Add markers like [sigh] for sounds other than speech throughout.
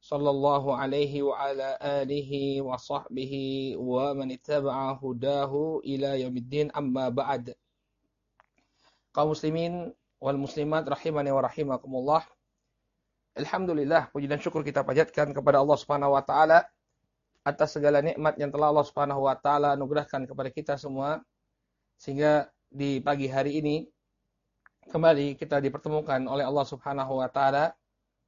صلى الله عليه وعلى آله وصحبه ومن اتبع هداه إلى يوم الدين أما بعد kaum muslimin wal muslimat rahimani wa rahimakumullah Alhamdulillah puji dan syukur kita panjatkan kepada Allah Subhanahu wa taala atas segala nikmat yang telah Allah Subhanahu wa taala anugerahkan kepada kita semua sehingga di pagi hari ini kembali kita dipertemukan oleh Allah Subhanahu wa taala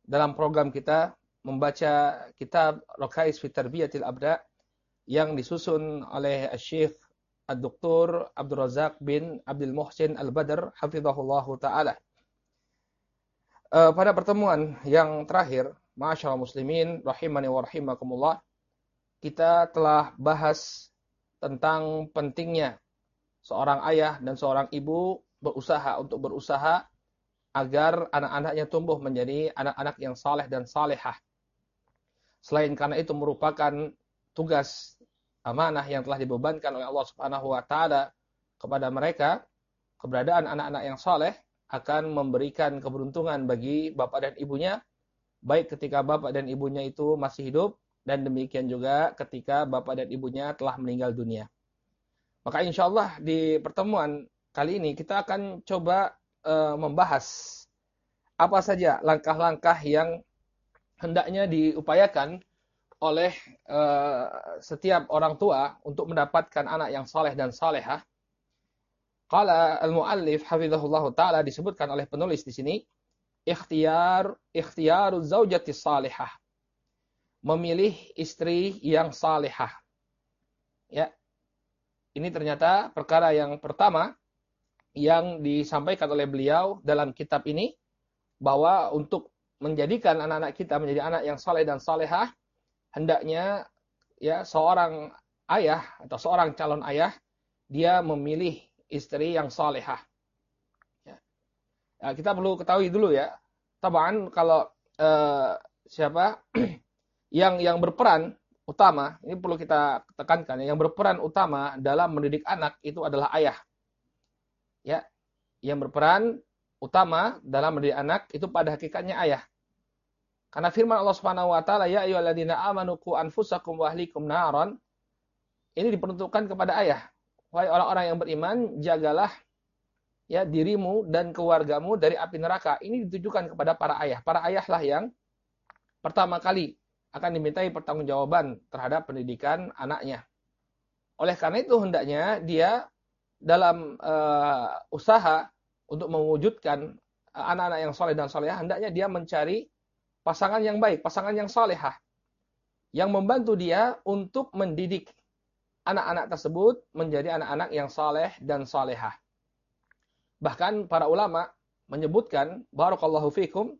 dalam program kita membaca kitab Rokais fi Tarbiyatil Abda yang disusun oleh Syekh Ad-Doktor Abdul Razak bin Abdul Muhsin Al-Badr hafizahullahu taala. Uh, pada pertemuan yang terakhir, Masyaallah muslimin rahimani wa rahimakumullah, kita telah bahas tentang pentingnya seorang ayah dan seorang ibu berusaha untuk berusaha agar anak-anaknya tumbuh menjadi anak-anak yang saleh dan salehah. Selain karena itu merupakan tugas amanah yang telah dibebankan oleh Allah Subhanahu wa taala kepada mereka, keberadaan anak-anak yang saleh akan memberikan keberuntungan bagi bapak dan ibunya baik ketika bapak dan ibunya itu masih hidup dan demikian juga ketika bapak dan ibunya telah meninggal dunia. Maka insya Allah di pertemuan kali ini kita akan coba uh, membahas apa saja langkah-langkah yang hendaknya diupayakan oleh uh, setiap orang tua untuk mendapatkan anak yang saleh dan salehah. Qala al-muallif hafizahullah taala disebutkan oleh penulis di sini ikhtiyar ikhtiyaru zaujati salihah. Memilih istri yang salehah. Ya. Ini ternyata perkara yang pertama yang disampaikan oleh beliau dalam kitab ini bahwa untuk menjadikan anak-anak kita menjadi anak yang saleh dan salehah, hendaknya ya seorang ayah atau seorang calon ayah dia memilih istri yang salehah. Ya. ya kita perlu ketahui dulu ya, taban kalau uh, siapa [clears throat] yang yang berperan utama ini perlu kita tekankan yang berperan utama dalam mendidik anak itu adalah ayah. Ya, yang berperan utama dalam mendidik anak itu pada hakikatnya ayah. Karena firman Allah Subhanahu wa taala ya ayyuhalladzina amanu qu anfusakum wa ahlikum naron ini diperuntukkan kepada ayah. Wahai orang-orang yang beriman, jagalah ya dirimu dan keluargamu dari api neraka. Ini ditujukan kepada para ayah. Para ayahlah yang pertama kali akan dimintai pertanggungjawaban terhadap pendidikan anaknya. Oleh karena itu hendaknya dia dalam uh, usaha untuk mewujudkan eh, anak-anak yang soleh dan solehah, hendaknya dia mencari pasangan yang baik, pasangan yang solehah. Yang membantu dia untuk mendidik anak-anak tersebut menjadi anak-anak yang soleh dan solehah. Bahkan para ulama menyebutkan, Barakallahu fikum,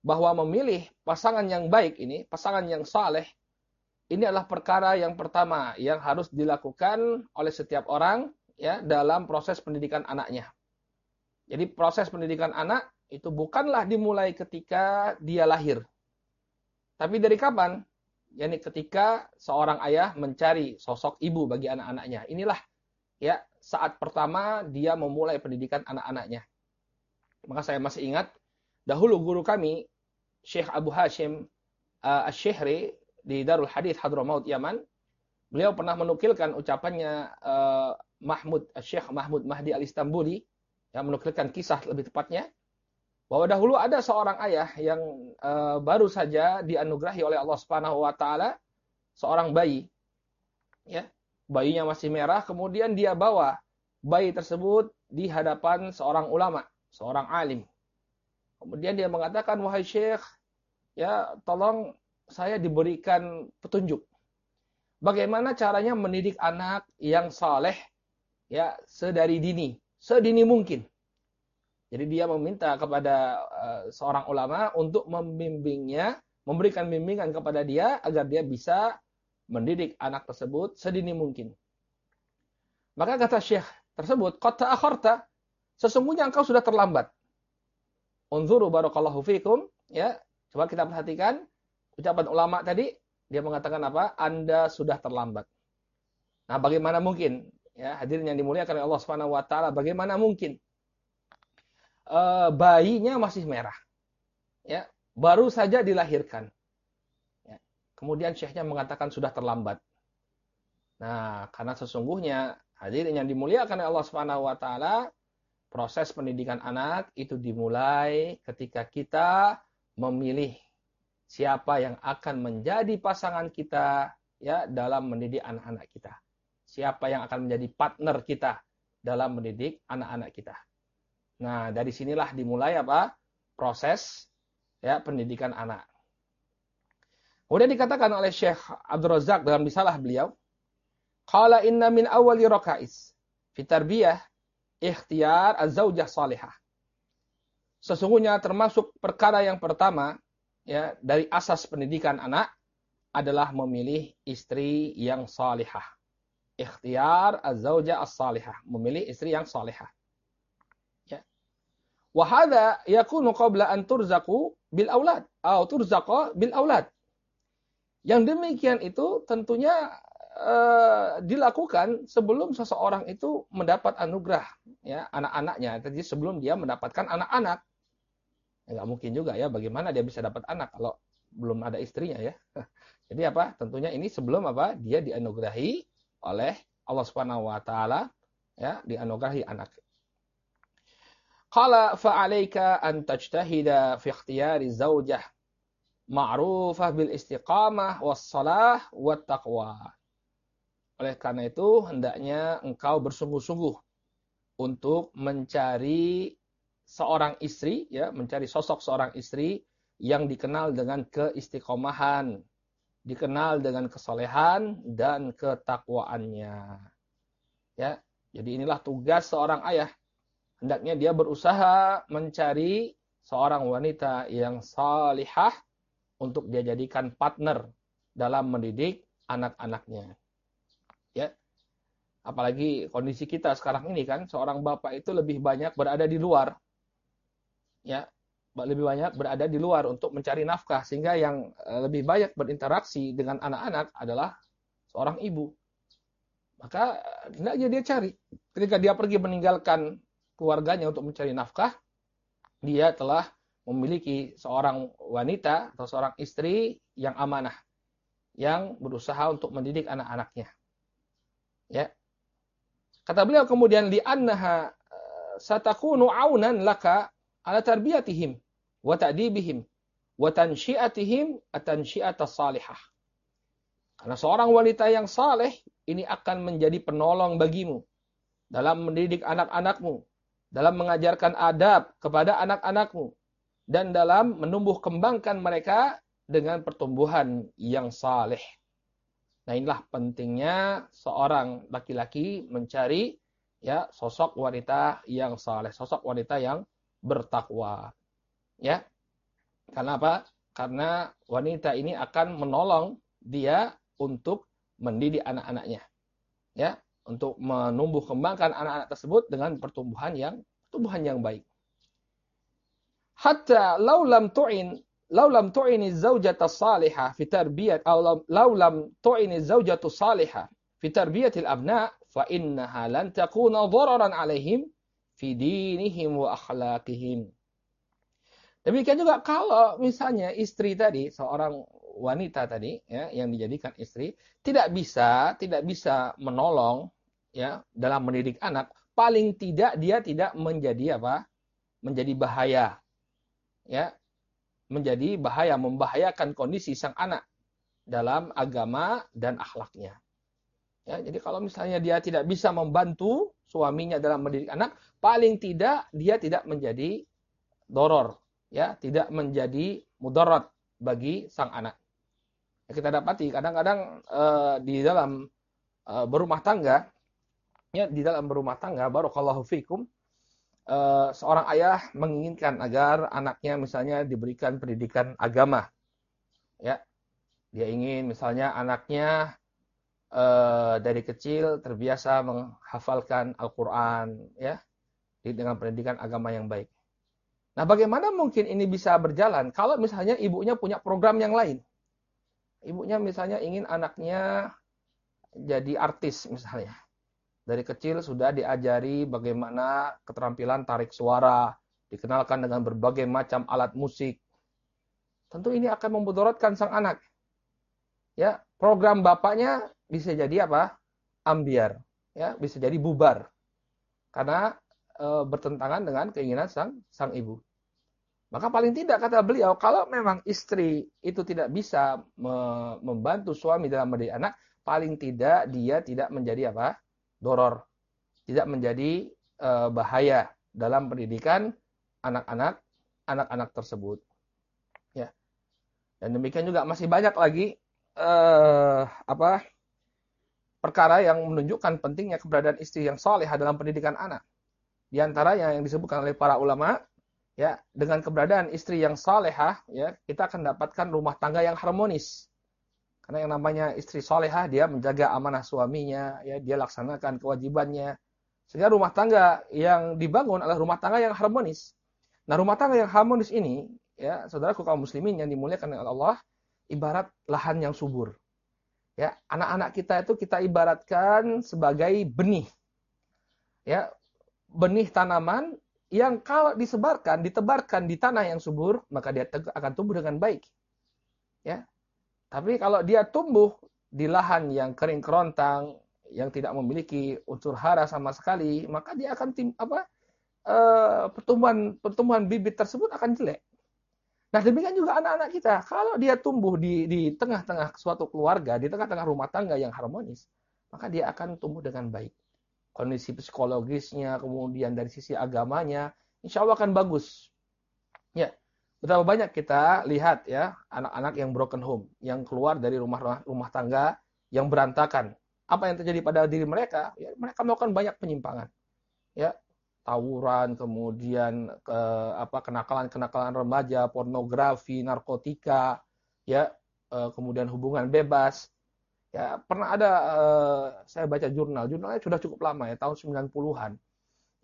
bahwa memilih pasangan yang baik ini, pasangan yang saleh, ini adalah perkara yang pertama yang harus dilakukan oleh setiap orang ya dalam proses pendidikan anaknya. Jadi proses pendidikan anak itu bukanlah dimulai ketika dia lahir. Tapi dari kapan? Yani ketika seorang ayah mencari sosok ibu bagi anak-anaknya. Inilah ya saat pertama dia memulai pendidikan anak-anaknya. Maka saya masih ingat dahulu guru kami Syekh Abu Hashim uh, Asy-Syihri di Darul Hadis Hadramaut Yaman, beliau pernah menukilkan ucapannya uh, Mahmud Syekh Mahmud Mahdi Al-Istambuli yang menukilkan kisah lebih tepatnya bahwa dahulu ada seorang ayah yang uh, baru saja dianugerahi oleh Allah Subhanahu wa taala seorang bayi. Ya bayinya masih merah kemudian dia bawa bayi tersebut di hadapan seorang ulama seorang alim. Kemudian dia mengatakan wahai syekh ya tolong saya diberikan petunjuk. Bagaimana caranya mendidik anak yang saleh ya sedari dini sedini mungkin. Jadi dia meminta kepada uh, seorang ulama untuk membimbingnya, memberikan bimbingan kepada dia agar dia bisa mendidik anak tersebut sedini mungkin. Maka kata Syekh tersebut, kota akhorta, sesungguhnya engkau sudah terlambat. Unzuru barakallahu fikum, ya. Coba kita perhatikan ucapan ulama tadi, dia mengatakan apa? Anda sudah terlambat. Nah, bagaimana mungkin? Ya, hadirin yang dimuliakan oleh Allah Subhanahu wa taala, bagaimana mungkin uh, bayinya masih merah? Ya, baru saja dilahirkan. Ya. Kemudian syekhnya mengatakan sudah terlambat. Nah, karena sesungguhnya hadirin yang dimuliakan oleh Allah Subhanahu wa taala, proses pendidikan anak itu dimulai ketika kita memilih siapa yang akan menjadi pasangan kita ya dalam mendidik anak-anak kita. Siapa yang akan menjadi partner kita dalam mendidik anak-anak kita. Nah, dari sinilah dimulai apa? proses ya pendidikan anak. Kemudian dikatakan oleh Syekh Abdul Razak dalam risalah beliau, "Qala inna min awwali raka'is fi tarbiyah ikhtiar az-zaujah salihah. Sesungguhnya termasuk perkara yang pertama ya dari asas pendidikan anak adalah memilih istri yang salihah. Ikhtiar az-zaujah as-salihah, memilih istri yang salihah. Ya. Wa hadha yakunu qabla an turzaqu bil aulad atau turzaqa bil aulad. Yang demikian itu tentunya uh, dilakukan sebelum seseorang itu mendapat anugerah ya anak-anaknya. Jadi sebelum dia mendapatkan anak-anak. Ya, nggak mungkin juga ya bagaimana dia bisa dapat anak kalau belum ada istrinya ya. [laughs] Jadi apa? Tentunya ini sebelum apa? Dia dianugerahi oleh Allah Subhanahu wa taala ya, dianugerahi anak. Qala fa'alaika an tajtahida fi ikhtiyari zawjah ma'rufah bil istiqamah was salah wat taqwa. Oleh karena itu, hendaknya engkau bersungguh-sungguh untuk mencari seorang istri, ya, mencari sosok seorang istri yang dikenal dengan keistiqomahan, dikenal dengan kesolehan dan ketakwaannya. Ya, jadi inilah tugas seorang ayah. Hendaknya dia berusaha mencari seorang wanita yang salihah untuk dia jadikan partner dalam mendidik anak-anaknya. Ya. Apalagi kondisi kita sekarang ini kan seorang bapak itu lebih banyak berada di luar. Ya, lebih banyak berada di luar untuk mencari nafkah sehingga yang eh, lebih banyak berinteraksi dengan anak-anak adalah seorang ibu. Maka hendaknya dia cari. Ketika dia pergi meninggalkan keluarganya untuk mencari nafkah, dia telah memiliki seorang wanita atau seorang istri yang amanah yang berusaha untuk mendidik anak-anaknya. Ya. Kata beliau kemudian li annaha eh, satakunu aunan laka ala tarbiyatihim wa ta'dibihim wa tansyiatihim atansyiata salihah. Karena seorang wanita yang saleh ini akan menjadi penolong bagimu dalam mendidik anak-anakmu, dalam mengajarkan adab kepada anak-anakmu, dan dalam menumbuh kembangkan mereka dengan pertumbuhan yang saleh. Nah inilah pentingnya seorang laki-laki mencari ya sosok wanita yang saleh, sosok wanita yang bertakwa. Ya. Karena apa? Karena wanita ini akan menolong dia untuk mendidik anak-anaknya. Ya, untuk menumbuh kembangkan anak-anak tersebut dengan pertumbuhan yang pertumbuhan yang baik. Hatta laulam tu'in law lam tu'ini zaujata salihah fi tarbiyat aw law lam tu'ini zaujatu salihah fi tarbiyatil abna fa innaha lan takuna dhararan alaihim fi dinihim wa akhlaqihim. Demikian juga kalau misalnya istri tadi, seorang wanita tadi ya yang dijadikan istri tidak bisa tidak bisa menolong ya dalam mendidik anak, paling tidak dia tidak menjadi apa? menjadi bahaya. Ya, menjadi bahaya, membahayakan kondisi sang anak dalam agama dan akhlaknya. Ya, jadi kalau misalnya dia tidak bisa membantu suaminya dalam mendidik anak, paling tidak dia tidak menjadi doror, ya, tidak menjadi mudarat bagi sang anak. Ya, kita dapati kadang-kadang uh, di dalam uh, berumah tangga, ya, di dalam berumah tangga, barokallahu fikum, Eh, seorang ayah menginginkan agar anaknya misalnya diberikan pendidikan agama. Ya. Dia ingin misalnya anaknya uh, dari kecil terbiasa menghafalkan Al-Qur'an ya dengan pendidikan agama yang baik. Nah, bagaimana mungkin ini bisa berjalan kalau misalnya ibunya punya program yang lain? Ibunya misalnya ingin anaknya jadi artis misalnya. Dari kecil sudah diajari bagaimana keterampilan tarik suara, dikenalkan dengan berbagai macam alat musik. Tentu ini akan memudorotkan sang anak. Ya, program bapaknya bisa jadi apa? Ambiar, ya, bisa jadi bubar. Karena e, bertentangan dengan keinginan sang sang ibu. Maka paling tidak kata beliau, kalau memang istri itu tidak bisa me membantu suami dalam mendidik anak, paling tidak dia tidak menjadi apa? doror. Tidak menjadi e, bahaya dalam pendidikan anak-anak anak-anak tersebut. Ya. Dan demikian juga masih banyak lagi eh, apa perkara yang menunjukkan pentingnya keberadaan istri yang soleh dalam pendidikan anak. Di antaranya yang disebutkan oleh para ulama, ya dengan keberadaan istri yang salehah, ya kita akan dapatkan rumah tangga yang harmonis. Karena yang namanya istri salehah, dia menjaga amanah suaminya, ya dia laksanakan kewajibannya. Sehingga rumah tangga yang dibangun adalah rumah tangga yang harmonis. Nah, rumah tangga yang harmonis ini, ya saudaraku kaum muslimin yang dimuliakan oleh Allah, ibarat lahan yang subur. Ya, anak-anak kita itu kita ibaratkan sebagai benih. Ya, benih tanaman yang kalau disebarkan, ditebarkan di tanah yang subur, maka dia akan tumbuh dengan baik. Ya. Tapi kalau dia tumbuh di lahan yang kering kerontang, yang tidak memiliki unsur hara sama sekali, maka dia akan tim, apa? Uh, pertumbuhan pertumbuhan bibit tersebut akan jelek. Nah demikian juga anak-anak kita, kalau dia tumbuh di di tengah-tengah suatu keluarga, di tengah-tengah rumah tangga yang harmonis, maka dia akan tumbuh dengan baik kondisi psikologisnya, kemudian dari sisi agamanya, insya Allah akan bagus. Ya, betapa banyak kita lihat ya anak-anak yang broken home, yang keluar dari rumah rumah tangga yang berantakan. Apa yang terjadi pada diri mereka? Ya, mereka melakukan banyak penyimpangan. Ya, tawuran, kemudian ke, apa kenakalan-kenakalan remaja, pornografi, narkotika, ya, eh, kemudian hubungan bebas Ya, pernah ada uh, saya baca jurnal, jurnalnya sudah cukup lama ya, tahun 90-an.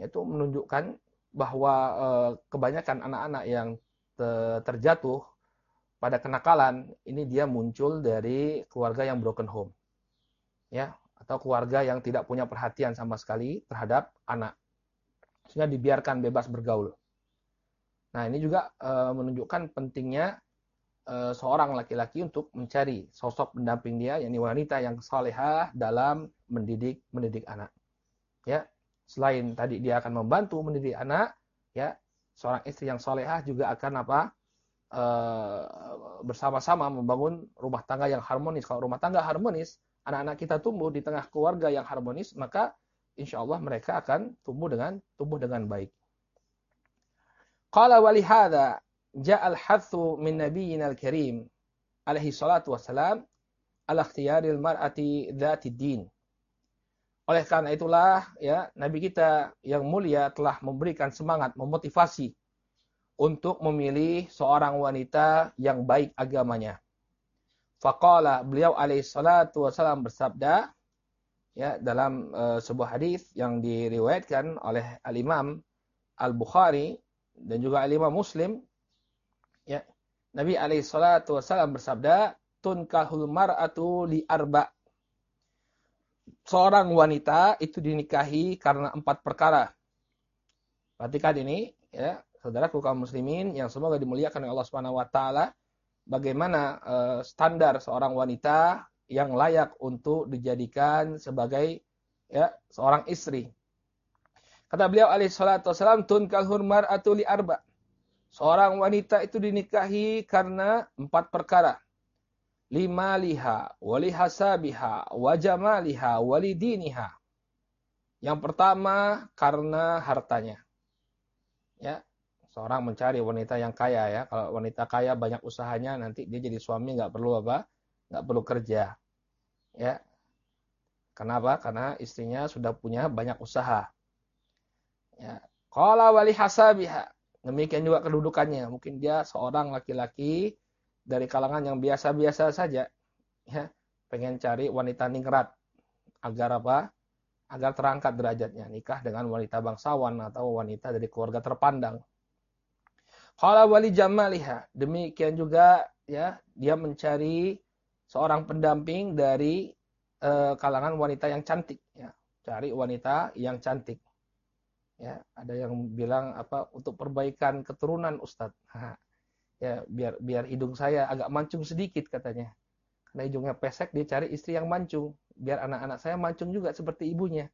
Itu menunjukkan bahwa kebanyakan anak-anak yang te terjatuh pada kenakalan ini dia muncul dari keluarga yang broken home. Ya, atau keluarga yang tidak punya perhatian sama sekali terhadap anak. Sehingga dibiarkan bebas bergaul. Nah, ini juga uh, menunjukkan pentingnya Eh, seorang laki-laki untuk mencari sosok pendamping dia, yakni wanita yang salehah dalam mendidik mendidik anak. Ya, selain tadi dia akan membantu mendidik anak, ya seorang istri yang salehah juga akan apa? E, bersama-sama membangun rumah tangga yang harmonis. Kalau rumah tangga harmonis, anak-anak kita tumbuh di tengah keluarga yang harmonis, maka insya Allah mereka akan tumbuh dengan tumbuh dengan baik. Qala walihada ja'al hathu min nabiyyina al-karim alaihi salatu wassalam ala ikhtiyaril mar'ati dzati din. Oleh karena itulah ya nabi kita yang mulia telah memberikan semangat, memotivasi untuk memilih seorang wanita yang baik agamanya. Faqala beliau alaihi salatu wassalam bersabda ya dalam uh, sebuah hadis yang diriwayatkan oleh al-Imam Al-Bukhari dan juga al-Imam Muslim Ya. Nabi alaihi salatu wasallam bersabda, tunkahul mar'atu li arba. Seorang wanita itu dinikahi karena empat perkara. Perhatikan ini, ya, saudara kaum muslimin yang semoga dimuliakan oleh Allah Subhanahu wa taala, bagaimana uh, standar seorang wanita yang layak untuk dijadikan sebagai ya seorang istri. Kata beliau alaihi salatu wasallam, tunkahul mar'atu li arba. Seorang wanita itu dinikahi karena empat perkara. Lima liha, wali hasabiha, wajamaliha, wali diniha. Yang pertama karena hartanya. Ya, seorang mencari wanita yang kaya ya. Kalau wanita kaya banyak usahanya nanti dia jadi suami nggak perlu apa? Nggak perlu kerja. Ya. Kenapa? Karena istrinya sudah punya banyak usaha. Ya. Qala wali hasabiha. Demikian juga kedudukannya. Mungkin dia seorang laki-laki dari kalangan yang biasa-biasa saja. Ya, pengen cari wanita ningrat. agar apa? Agar terangkat derajatnya, nikah dengan wanita bangsawan atau wanita dari keluarga terpandang. Qala wali jamaliha. Demikian juga ya, dia mencari seorang pendamping dari uh, kalangan wanita yang cantik ya. Cari wanita yang cantik. Ya, ada yang bilang apa untuk perbaikan keturunan Ustadz. ya, biar biar hidung saya agak mancung sedikit katanya. Karena hidungnya pesek dia cari istri yang mancung, biar anak-anak saya mancung juga seperti ibunya.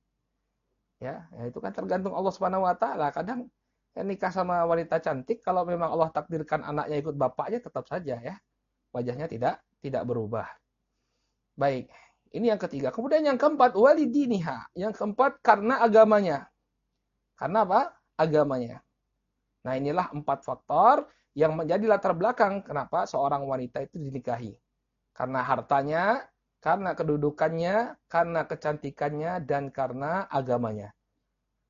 Ya, ya itu kan tergantung Allah Subhanahu wa taala. Kadang ya, nikah sama wanita cantik kalau memang Allah takdirkan anaknya ikut bapaknya tetap saja ya. Wajahnya tidak tidak berubah. Baik, ini yang ketiga. Kemudian yang keempat, walidiniha. Yang keempat karena agamanya. Karena apa? Agamanya. Nah inilah empat faktor yang menjadi latar belakang kenapa seorang wanita itu dinikahi. Karena hartanya, karena kedudukannya, karena kecantikannya, dan karena agamanya.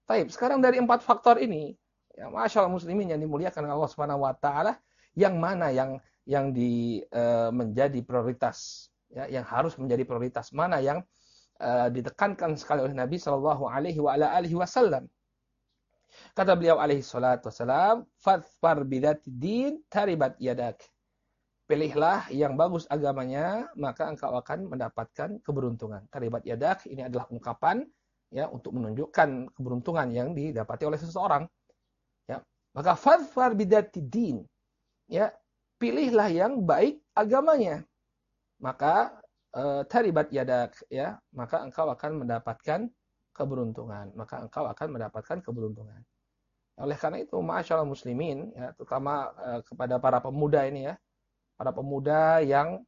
Taib, sekarang dari empat faktor ini, ya, Masya Allah muslimin yang dimuliakan Allah Taala, yang mana yang yang di, uh, menjadi prioritas, ya, yang harus menjadi prioritas, mana yang uh, ditekankan sekali oleh Nabi Shallallahu Alaihi Wasallam. Kata beliau alaihi salatu wassalam, "Fadfar din taribat yadak." Pilihlah yang bagus agamanya, maka engkau akan mendapatkan keberuntungan. Taribat yadak ini adalah ungkapan ya untuk menunjukkan keberuntungan yang didapati oleh seseorang. Ya, maka fadfar din. Ya, pilihlah yang baik agamanya. Maka uh, taribat yadak ya, maka engkau akan mendapatkan keberuntungan. Maka engkau akan mendapatkan keberuntungan. Oleh karena itu, masyaallah muslimin, ya, terutama uh, kepada para pemuda ini ya, para pemuda yang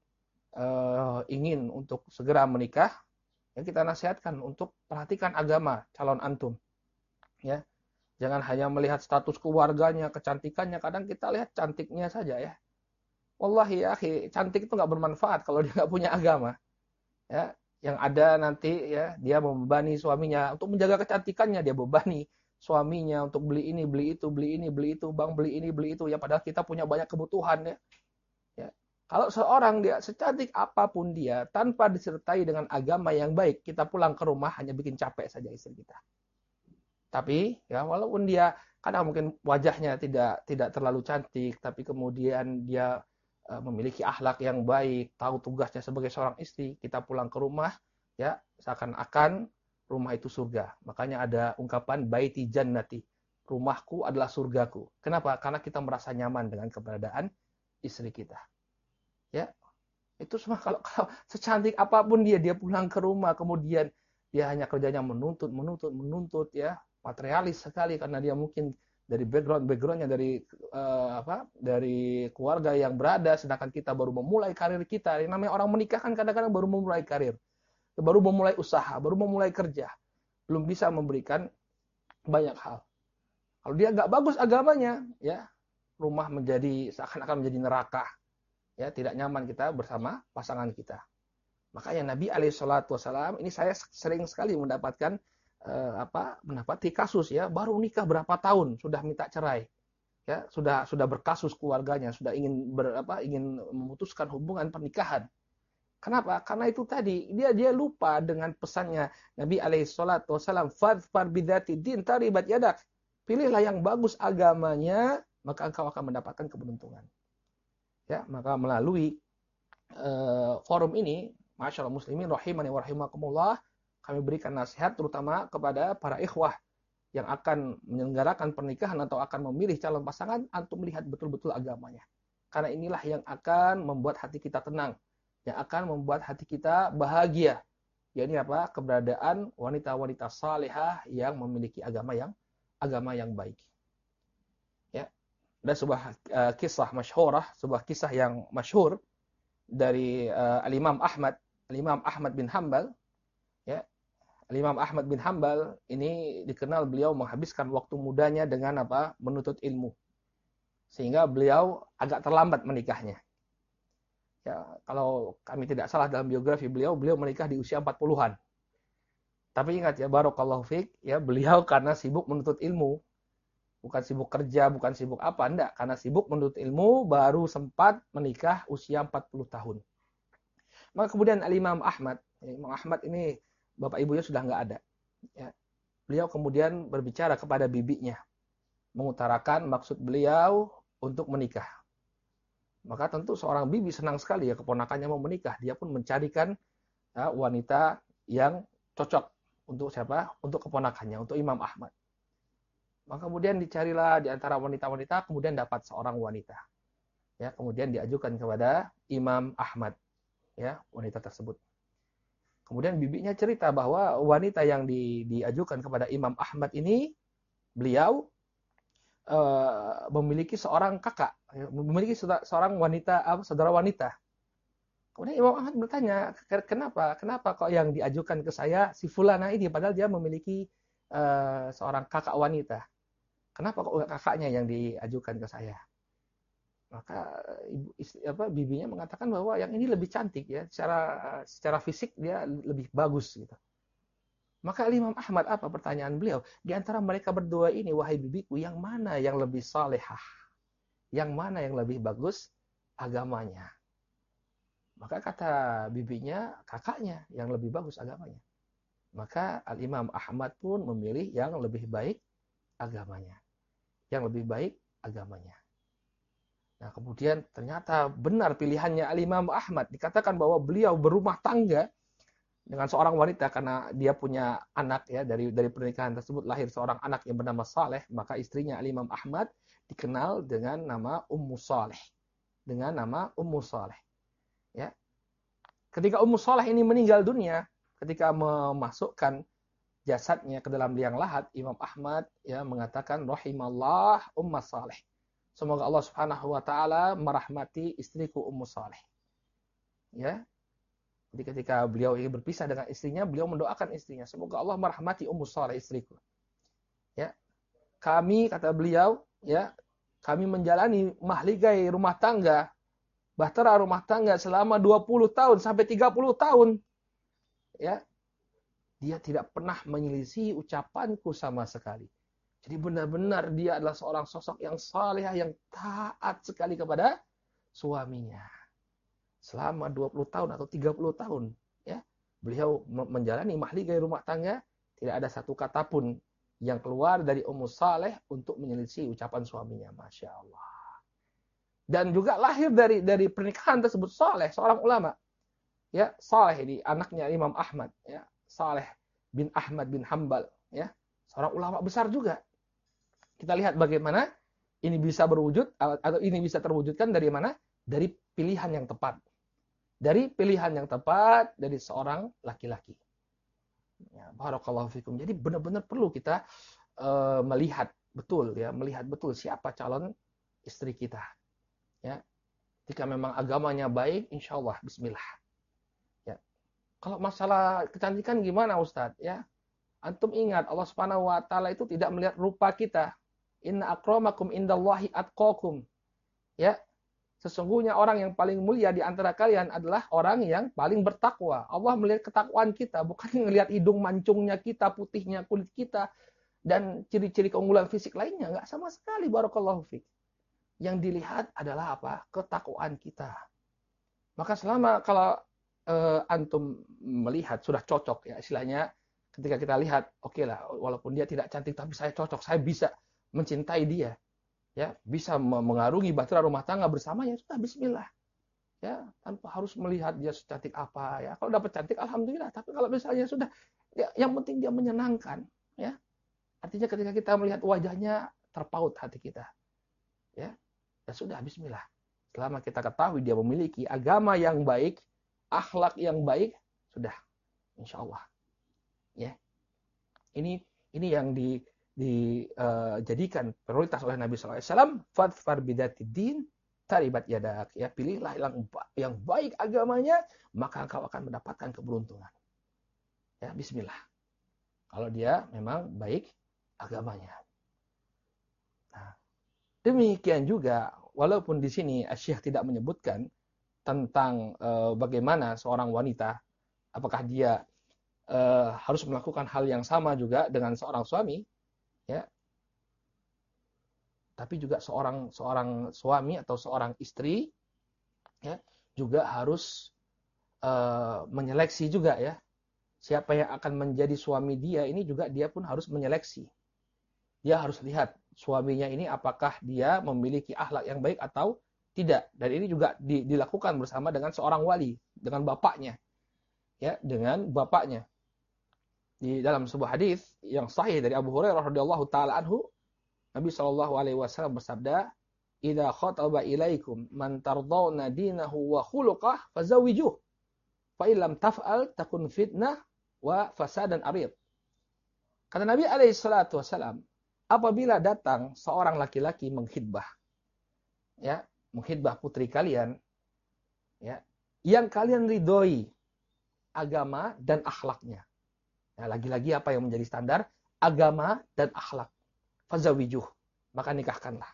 uh, ingin untuk segera menikah, ya kita nasihatkan untuk perhatikan agama calon antum. Ya, jangan hanya melihat status keluarganya, kecantikannya. Kadang kita lihat cantiknya saja ya. Wallahi ya, cantik itu nggak bermanfaat kalau dia nggak punya agama. Ya, yang ada nanti ya dia membebani suaminya untuk menjaga kecantikannya dia bebani suaminya untuk beli ini, beli itu, beli ini, beli itu, bang beli ini, beli itu. Ya padahal kita punya banyak kebutuhan ya. ya. Kalau seorang dia secantik apa pun dia tanpa disertai dengan agama yang baik, kita pulang ke rumah hanya bikin capek saja istri kita. Tapi ya walaupun dia kadang mungkin wajahnya tidak tidak terlalu cantik, tapi kemudian dia memiliki akhlak yang baik, tahu tugasnya sebagai seorang istri, kita pulang ke rumah ya seakan-akan rumah itu surga. Makanya ada ungkapan baiti jannati. Rumahku adalah surgaku. Kenapa? Karena kita merasa nyaman dengan keberadaan istri kita. Ya. Itu semua kalau, kalau secantik apa pun dia dia pulang ke rumah kemudian dia hanya kerjanya menuntut, menuntut, menuntut ya, materialis sekali karena dia mungkin dari background backgroundnya dari uh, apa dari keluarga yang berada sedangkan kita baru memulai karir kita yang namanya orang menikah kan kadang-kadang baru memulai karir baru memulai usaha, baru memulai kerja, belum bisa memberikan banyak hal. Kalau dia nggak bagus agamanya, ya rumah menjadi seakan-akan menjadi neraka, ya tidak nyaman kita bersama pasangan kita. Makanya Nabi Alaihissalam ini saya sering sekali mendapatkan eh, apa mendapati kasus ya baru nikah berapa tahun sudah minta cerai ya sudah sudah berkasus keluarganya sudah ingin ber, apa ingin memutuskan hubungan pernikahan Kenapa? Karena itu tadi dia dia lupa dengan pesannya Nabi alaihi salatu wasallam fadfar bidati din taribat yadak. Pilihlah yang bagus agamanya, maka engkau akan mendapatkan keberuntungan. Ya, maka melalui uh, forum ini, Masya Allah muslimin rahimani wa rahimakumullah, kami berikan nasihat terutama kepada para ikhwah yang akan menyelenggarakan pernikahan atau akan memilih calon pasangan untuk melihat betul-betul agamanya. Karena inilah yang akan membuat hati kita tenang yang akan membuat hati kita bahagia. yakni apa? Keberadaan wanita-wanita salehah yang memiliki agama yang agama yang baik. Ya. Ada sebuah uh, kisah masyhurah, sebuah kisah yang masyhur dari uh, Al-Imam Ahmad, Al-Imam Ahmad bin Hambal, ya. Al-Imam Ahmad bin Hambal ini dikenal beliau menghabiskan waktu mudanya dengan apa? menuntut ilmu. Sehingga beliau agak terlambat menikahnya. Ya, kalau kami tidak salah dalam biografi beliau, beliau menikah di usia 40-an. Tapi ingat ya, barokallahu fiq, ya beliau karena sibuk menuntut ilmu. Bukan sibuk kerja, bukan sibuk apa, enggak. Karena sibuk menuntut ilmu, baru sempat menikah usia 40 tahun. Maka kemudian Al-Imam Ahmad, ya, Imam Ahmad ini bapak ibunya sudah nggak ada. Ya. Beliau kemudian berbicara kepada bibinya, mengutarakan maksud beliau untuk menikah. Maka tentu seorang bibi senang sekali ya keponakannya mau menikah. Dia pun mencarikan ya, wanita yang cocok untuk siapa? Untuk keponakannya, untuk Imam Ahmad. Maka kemudian dicarilah di antara wanita-wanita, kemudian dapat seorang wanita. Ya, kemudian diajukan kepada Imam Ahmad, ya, wanita tersebut. Kemudian bibinya cerita bahwa wanita yang di, diajukan kepada Imam Ahmad ini, beliau uh, memiliki seorang kakak, memiliki seorang wanita, saudara wanita. Kemudian Imam Ahmad bertanya, kenapa, kenapa kok yang diajukan ke saya si Fulana ini, padahal dia memiliki uh, seorang kakak wanita. Kenapa kok kakaknya yang diajukan ke saya? Maka ibu istri, apa bibinya mengatakan bahwa yang ini lebih cantik ya. Secara secara fisik dia lebih bagus gitu. Maka Imam Ahmad apa pertanyaan beliau? Di antara mereka berdua ini wahai bibiku yang mana yang lebih salehah? Yang mana yang lebih bagus agamanya? Maka kata bibinya kakaknya yang lebih bagus agamanya. Maka Al Imam Ahmad pun memilih yang lebih baik agamanya. Yang lebih baik agamanya Nah, kemudian ternyata benar pilihannya Al-Imam Ahmad. Dikatakan bahwa beliau berumah tangga dengan seorang wanita karena dia punya anak ya dari dari pernikahan tersebut lahir seorang anak yang bernama Saleh, maka istrinya Al-Imam Ahmad dikenal dengan nama Ummu Saleh. Dengan nama Ummu Saleh. Ya. Ketika Ummu Saleh ini meninggal dunia, ketika memasukkan jasadnya ke dalam liang lahat, Imam Ahmad ya mengatakan rahimallah Ummu Saleh Semoga Allah Subhanahu wa taala merahmati istriku Ummu Saleh. Ya. Jadi ketika beliau ingin berpisah dengan istrinya, beliau mendoakan istrinya, semoga Allah merahmati Ummu Saleh istriku. Ya. Kami kata beliau, ya, kami menjalani mahligai rumah tangga, bahtera rumah tangga selama 20 tahun sampai 30 tahun. Ya. Dia tidak pernah menyelisih ucapanku sama sekali. Jadi benar-benar dia adalah seorang sosok yang saleh, yang taat sekali kepada suaminya. Selama 20 tahun atau 30 tahun, ya, beliau menjalani mahligai rumah tangga, tidak ada satu kata pun yang keluar dari Ummu Saleh untuk menyelisih ucapan suaminya. Masya Allah. Dan juga lahir dari dari pernikahan tersebut Saleh, seorang ulama. Ya, Saleh ini anaknya Imam Ahmad, ya. Saleh bin Ahmad bin Hambal, ya. Seorang ulama besar juga kita lihat bagaimana ini bisa berwujud atau ini bisa terwujudkan dari mana? Dari pilihan yang tepat. Dari pilihan yang tepat dari seorang laki-laki. Ya. Jadi benar-benar perlu kita uh, melihat betul ya, melihat betul siapa calon istri kita. Ya. Jika memang agamanya baik, insya Allah bismillah. Ya. Kalau masalah kecantikan gimana Ustadz? Ya, antum ingat Allah Subhanahu wa taala itu tidak melihat rupa kita, Inna akramakum indallahi atqakum. Ya. Sesungguhnya orang yang paling mulia di antara kalian adalah orang yang paling bertakwa. Allah melihat ketakwaan kita, bukan [laughs] melihat hidung mancungnya kita, putihnya kulit kita, dan ciri-ciri keunggulan fisik lainnya. Enggak sama sekali, barakallahu fiqh. Yang dilihat adalah apa? Ketakwaan kita. Maka selama kalau uh, antum melihat sudah cocok ya istilahnya ketika kita lihat oke okay lah walaupun dia tidak cantik tapi saya cocok saya bisa mencintai dia, ya bisa mengarungi bahtera rumah tangga bersamanya sudah Bismillah, ya tanpa harus melihat dia secantik apa ya. Kalau dapat cantik, alhamdulillah. Tapi kalau misalnya sudah, ya, yang penting dia menyenangkan, ya. Artinya ketika kita melihat wajahnya terpaut hati kita, ya, ya sudah Bismillah. Selama kita ketahui dia memiliki agama yang baik, akhlak yang baik, sudah, insya Allah, ya. Ini ini yang di dijadikan prioritas oleh Nabi SAW, fadfar din taribat yadak. Ya, pilihlah yang, yang baik agamanya, maka engkau akan mendapatkan keberuntungan. Ya, bismillah. Kalau dia memang baik agamanya. Nah, demikian juga, walaupun di sini Syekh tidak menyebutkan tentang e, bagaimana seorang wanita, apakah dia e, harus melakukan hal yang sama juga dengan seorang suami, tapi juga seorang seorang suami atau seorang istri ya juga harus uh, menyeleksi juga ya siapa yang akan menjadi suami dia ini juga dia pun harus menyeleksi. Dia harus lihat suaminya ini apakah dia memiliki akhlak yang baik atau tidak. Dan ini juga di, dilakukan bersama dengan seorang wali, dengan bapaknya. Ya, dengan bapaknya. Di dalam sebuah hadis yang sahih dari Abu Hurairah radhiyallahu taala anhu, Nabi Shallallahu alaihi wasallam bersabda, "Idza khataba ilaikum man tardawna dinahu wa khuluqah fazawijuh." Fa illam taf'al takun fitnah wa fasadan arid. Kata Nabi alaihi salatu wasalam, apabila datang seorang laki-laki menghidbah, ya, menghidbah putri kalian, ya, yang kalian ridhoi agama dan akhlaknya. Ya, lagi-lagi apa yang menjadi standar? Agama dan akhlak. Fazawijuh. Maka nikahkanlah.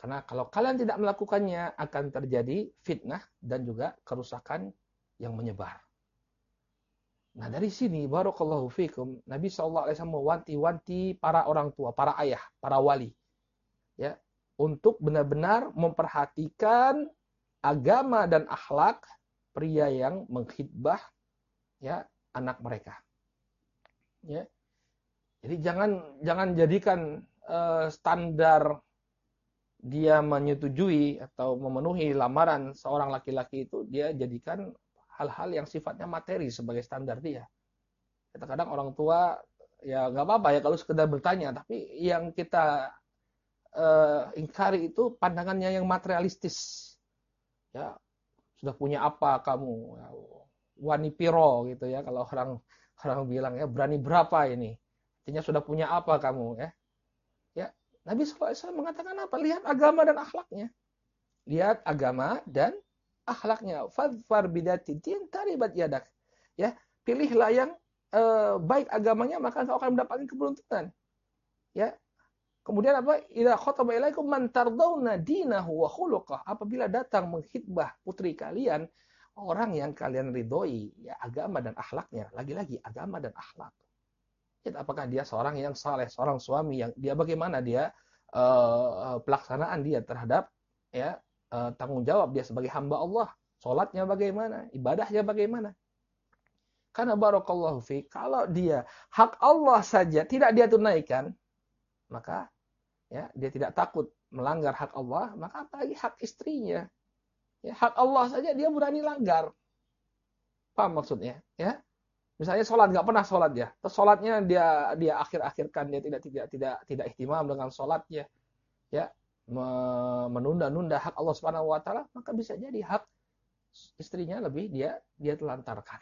Karena kalau kalian tidak melakukannya akan terjadi fitnah dan juga kerusakan yang menyebar. Nah dari sini barakallahu fikum Nabi SAW mewanti-wanti para orang tua, para ayah, para wali ya untuk benar-benar memperhatikan agama dan akhlak pria yang menghidbah ya anak mereka. Ya. Jadi jangan jangan jadikan uh, standar dia menyetujui atau memenuhi lamaran seorang laki-laki itu dia jadikan hal-hal yang sifatnya materi sebagai standar dia. Kadang-kadang orang tua ya nggak apa-apa ya kalau sekedar bertanya, tapi yang kita uh, ingkari itu pandangannya yang materialistis. Ya, sudah punya apa kamu? Ya, wani piro gitu ya kalau orang orang bilang ya berani berapa ini? Artinya sudah punya apa kamu ya? Ya, Nabi SAW mengatakan apa? Lihat agama dan akhlaknya. Lihat agama dan akhlaknya. Fadfar bidati din taribat yadak. Ya, pilihlah yang uh, baik agamanya maka engkau akan mendapatkan keberuntungan. Ya. Kemudian apa? Idza khataba ilaikum man tardawna dinahu wa khuluqah. Apabila datang menghitbah putri kalian orang yang kalian ridhoi ya agama dan akhlaknya. Lagi-lagi agama dan akhlak. Apakah dia seorang yang saleh, seorang suami yang dia bagaimana dia uh, pelaksanaan dia terhadap ya uh, tanggung jawab dia sebagai hamba Allah. Sholatnya bagaimana? Ibadahnya bagaimana? Karena barakallahu fi, kalau dia hak Allah saja tidak dia tunaikan, maka ya dia tidak takut melanggar hak Allah, maka apalagi hak istrinya. Ya, hak Allah saja dia berani langgar. Paham maksudnya? Ya. Misalnya sholat nggak pernah sholat ya, terus sholatnya dia dia akhir-akhirkan dia tidak tidak tidak tidak ihtimam dengan sholatnya, ya menunda-nunda hak Allah Subhanahu wa taala, maka bisa jadi hak istrinya lebih dia dia telantarkan.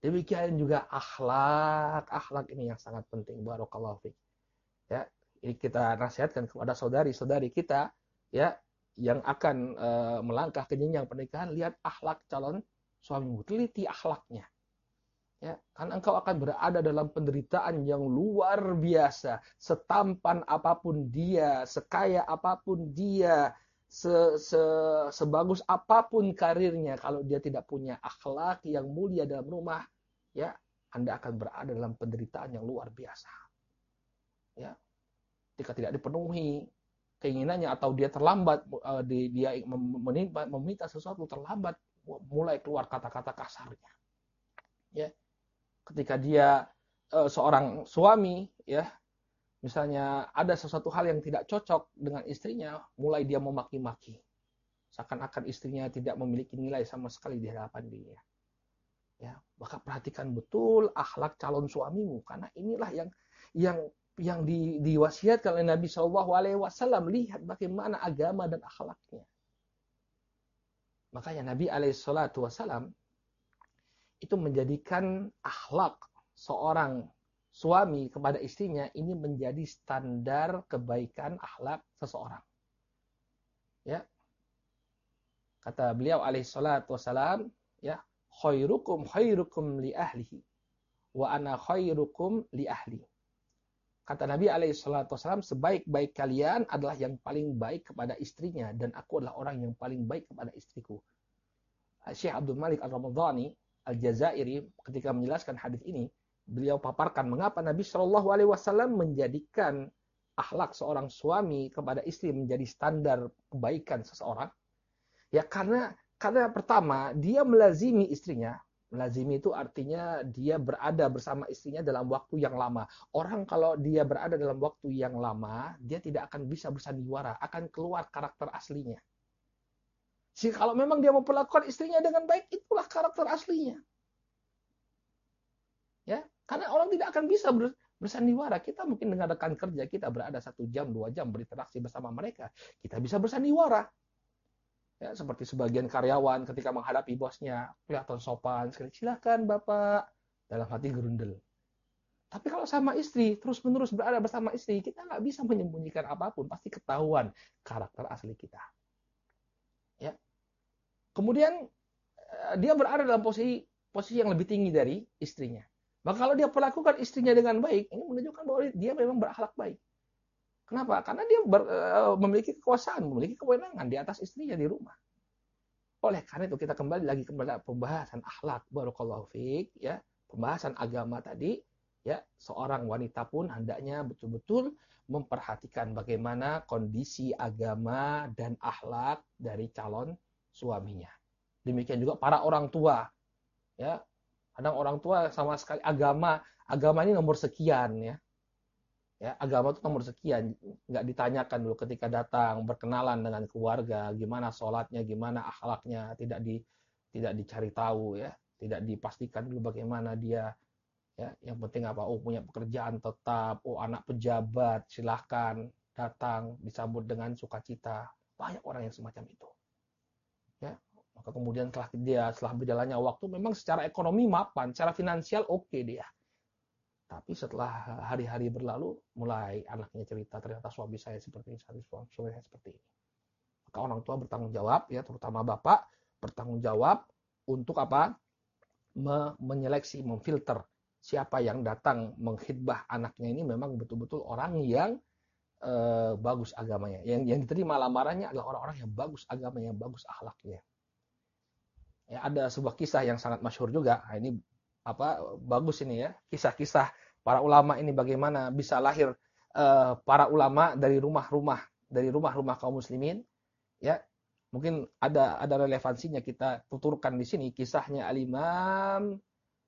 Demikian juga akhlak, akhlak ini yang sangat penting barakallahu fiik. Ya, ini kita nasihatkan kepada saudari-saudari kita ya yang akan e, melangkah ke jenjang pernikahan, lihat akhlak calon suamimu, teliti akhlaknya. Ya, kan engkau akan berada dalam penderitaan yang luar biasa. Setampan apa pun dia, sekaya apa pun dia, se, se, sebagus apa pun karirnya, kalau dia tidak punya akhlak yang mulia dalam rumah, ya Anda akan berada dalam penderitaan yang luar biasa. Ya, jika tidak dipenuhi keinginannya atau dia terlambat, uh, dia meminta sesuatu terlambat, mulai keluar kata-kata kasarnya. Ya, ketika dia uh, seorang suami ya misalnya ada sesuatu hal yang tidak cocok dengan istrinya mulai dia memaki-maki. Seakan-akan istrinya tidak memiliki nilai sama sekali di hadapan dia. Ya maka perhatikan betul akhlak calon suamimu karena inilah yang yang yang di, diwasiatkan oleh Nabi Shallallahu Alaihi Wasallam. Lihat bagaimana agama dan akhlaknya. Makanya Nabi Alaihi Wasallam itu menjadikan akhlak seorang suami kepada istrinya ini menjadi standar kebaikan akhlak seseorang. Ya. Kata beliau alaihi salatu wasalam, ya, khairukum khairukum li ahlihi wa ana khairukum li ahli. Kata Nabi alaihi salatu wasalam, sebaik-baik kalian adalah yang paling baik kepada istrinya dan aku adalah orang yang paling baik kepada istriku. Syekh Abdul Malik Al-Ramadhani Al-Jazairi ketika menjelaskan hadis ini, beliau paparkan mengapa Nabi Shallallahu Alaihi Wasallam menjadikan akhlak seorang suami kepada istri menjadi standar kebaikan seseorang. Ya karena karena pertama dia melazimi istrinya Melazimi itu artinya dia berada bersama istrinya dalam waktu yang lama. Orang kalau dia berada dalam waktu yang lama, dia tidak akan bisa bersandiwara, akan keluar karakter aslinya. Jika kalau memang dia memperlakukan istrinya dengan baik, itulah karakter aslinya. Ya, karena orang tidak akan bisa bersandiwara. Kita mungkin dengan rekan kerja kita berada satu jam, dua jam berinteraksi bersama mereka, kita bisa bersandiwara. Ya, seperti sebagian karyawan ketika menghadapi bosnya, kelihatan sopan sekali. Silakan Bapak. Dalam hati gerundel. Tapi kalau sama istri, terus-menerus berada bersama istri, kita nggak bisa menyembunyikan apa pun. Pasti ketahuan karakter asli kita. Kemudian eh, dia berada dalam posisi posisi yang lebih tinggi dari istrinya. Maka kalau dia perlakukan istrinya dengan baik, ini menunjukkan bahwa dia memang berakhlak baik. Kenapa? Karena dia ber, uh, memiliki kekuasaan, memiliki kewenangan di atas istrinya di rumah. Oleh karena itu kita kembali lagi kepada pembahasan akhlak barakallahu fiik ya, pembahasan agama tadi ya, seorang wanita pun hendaknya betul-betul memperhatikan bagaimana kondisi agama dan akhlak dari calon suaminya. Demikian juga para orang tua ya. Kadang orang tua sama sekali agama, agama ini nomor sekian ya. Ya agama itu nomor sekian. Nggak ditanyakan dulu ketika datang berkenalan dengan keluarga gimana sholatnya gimana akhlaknya tidak di tidak dicari tahu ya. Tidak dipastikan dulu bagaimana dia ya. Yang penting apa? Oh punya pekerjaan tetap. Oh anak pejabat silahkan datang disambut dengan sukacita. Banyak orang yang semacam itu ya maka kemudian setelah dia setelah berjalannya waktu memang secara ekonomi mapan secara finansial oke okay dia tapi setelah hari-hari berlalu, mulai anaknya cerita ternyata suami saya seperti ini, suami saya seperti ini. Maka orang tua bertanggung jawab, ya terutama bapak bertanggung jawab untuk apa? Me menyeleksi, memfilter siapa yang datang menghidbah anaknya ini memang betul-betul orang yang e, bagus agamanya. Yang yang diterima lamarannya adalah orang-orang yang bagus agamanya, yang bagus akhlaknya. Ya, ada sebuah kisah yang sangat masyhur juga. Nah, ini apa bagus ini ya kisah-kisah para ulama ini bagaimana bisa lahir uh, para ulama dari rumah-rumah dari rumah-rumah kaum muslimin ya mungkin ada ada relevansinya kita tuturkan di sini kisahnya al-Imam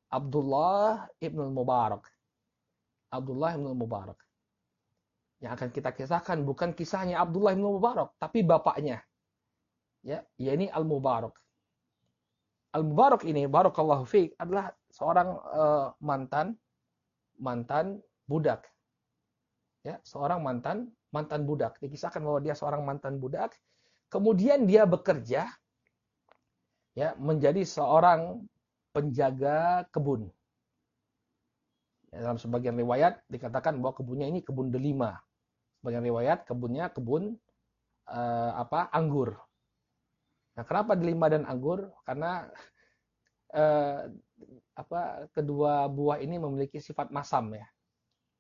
Abdullah ibn Mubarak Abdullah ibn Mubarak yang akan kita kisahkan bukan kisahnya Abdullah ibn Mubarak tapi bapaknya ya yakni Al-Mubarak Al-Mubarak ini barakallahu fiik adalah seorang uh, mantan mantan budak. Ya, seorang mantan mantan budak. Dikisahkan bahwa dia seorang mantan budak. Kemudian dia bekerja ya menjadi seorang penjaga kebun. Ya, dalam sebagian riwayat dikatakan bahwa kebunnya ini kebun delima. Sebagian riwayat kebunnya kebun uh, apa anggur. Nah, kenapa delima dan anggur? Karena uh, apa kedua buah ini memiliki sifat masam ya.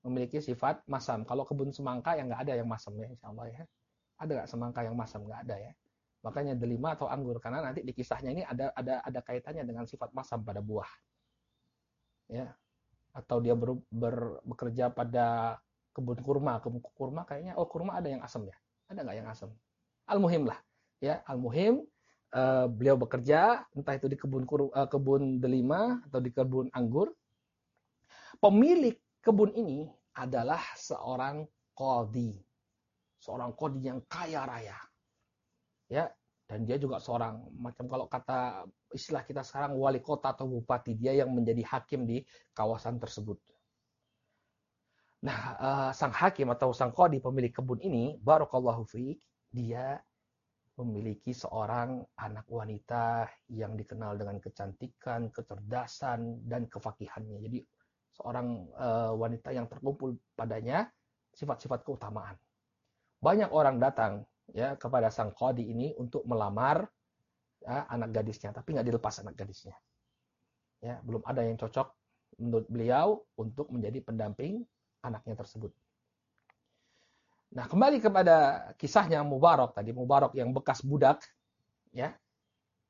Memiliki sifat masam. Kalau kebun semangka yang nggak ada yang masam ya insya Allah ya. Ada nggak semangka yang masam? Nggak ada ya. Makanya delima atau anggur karena nanti di kisahnya ini ada ada ada kaitannya dengan sifat masam pada buah. Ya. Atau dia ber, ber, bekerja pada kebun kurma kebun kurma kayaknya oh kurma ada yang asam ya ada nggak yang asam al muhim lah ya al muhim uh, beliau bekerja entah itu di kebun uh, kebun delima atau di kebun anggur. Pemilik kebun ini adalah seorang kodi, seorang kodi yang kaya raya, ya. Dan dia juga seorang macam kalau kata istilah kita sekarang wali kota atau bupati dia yang menjadi hakim di kawasan tersebut. Nah, uh, sang hakim atau sang kodi pemilik kebun ini, barokallahu fiik, dia memiliki seorang anak wanita yang dikenal dengan kecantikan, kecerdasan, dan kefakihannya. Jadi seorang uh, wanita yang terkumpul padanya sifat-sifat keutamaan. Banyak orang datang ya kepada sang kodi ini untuk melamar ya, anak gadisnya, tapi nggak dilepas anak gadisnya. Ya, belum ada yang cocok menurut beliau untuk menjadi pendamping anaknya tersebut. Nah, kembali kepada kisahnya Mubarak tadi, Mubarak yang bekas budak, ya.